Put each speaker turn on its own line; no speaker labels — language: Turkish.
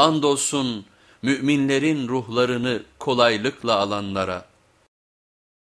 Andolsun müminlerin ruhlarını kolaylıkla alanlara.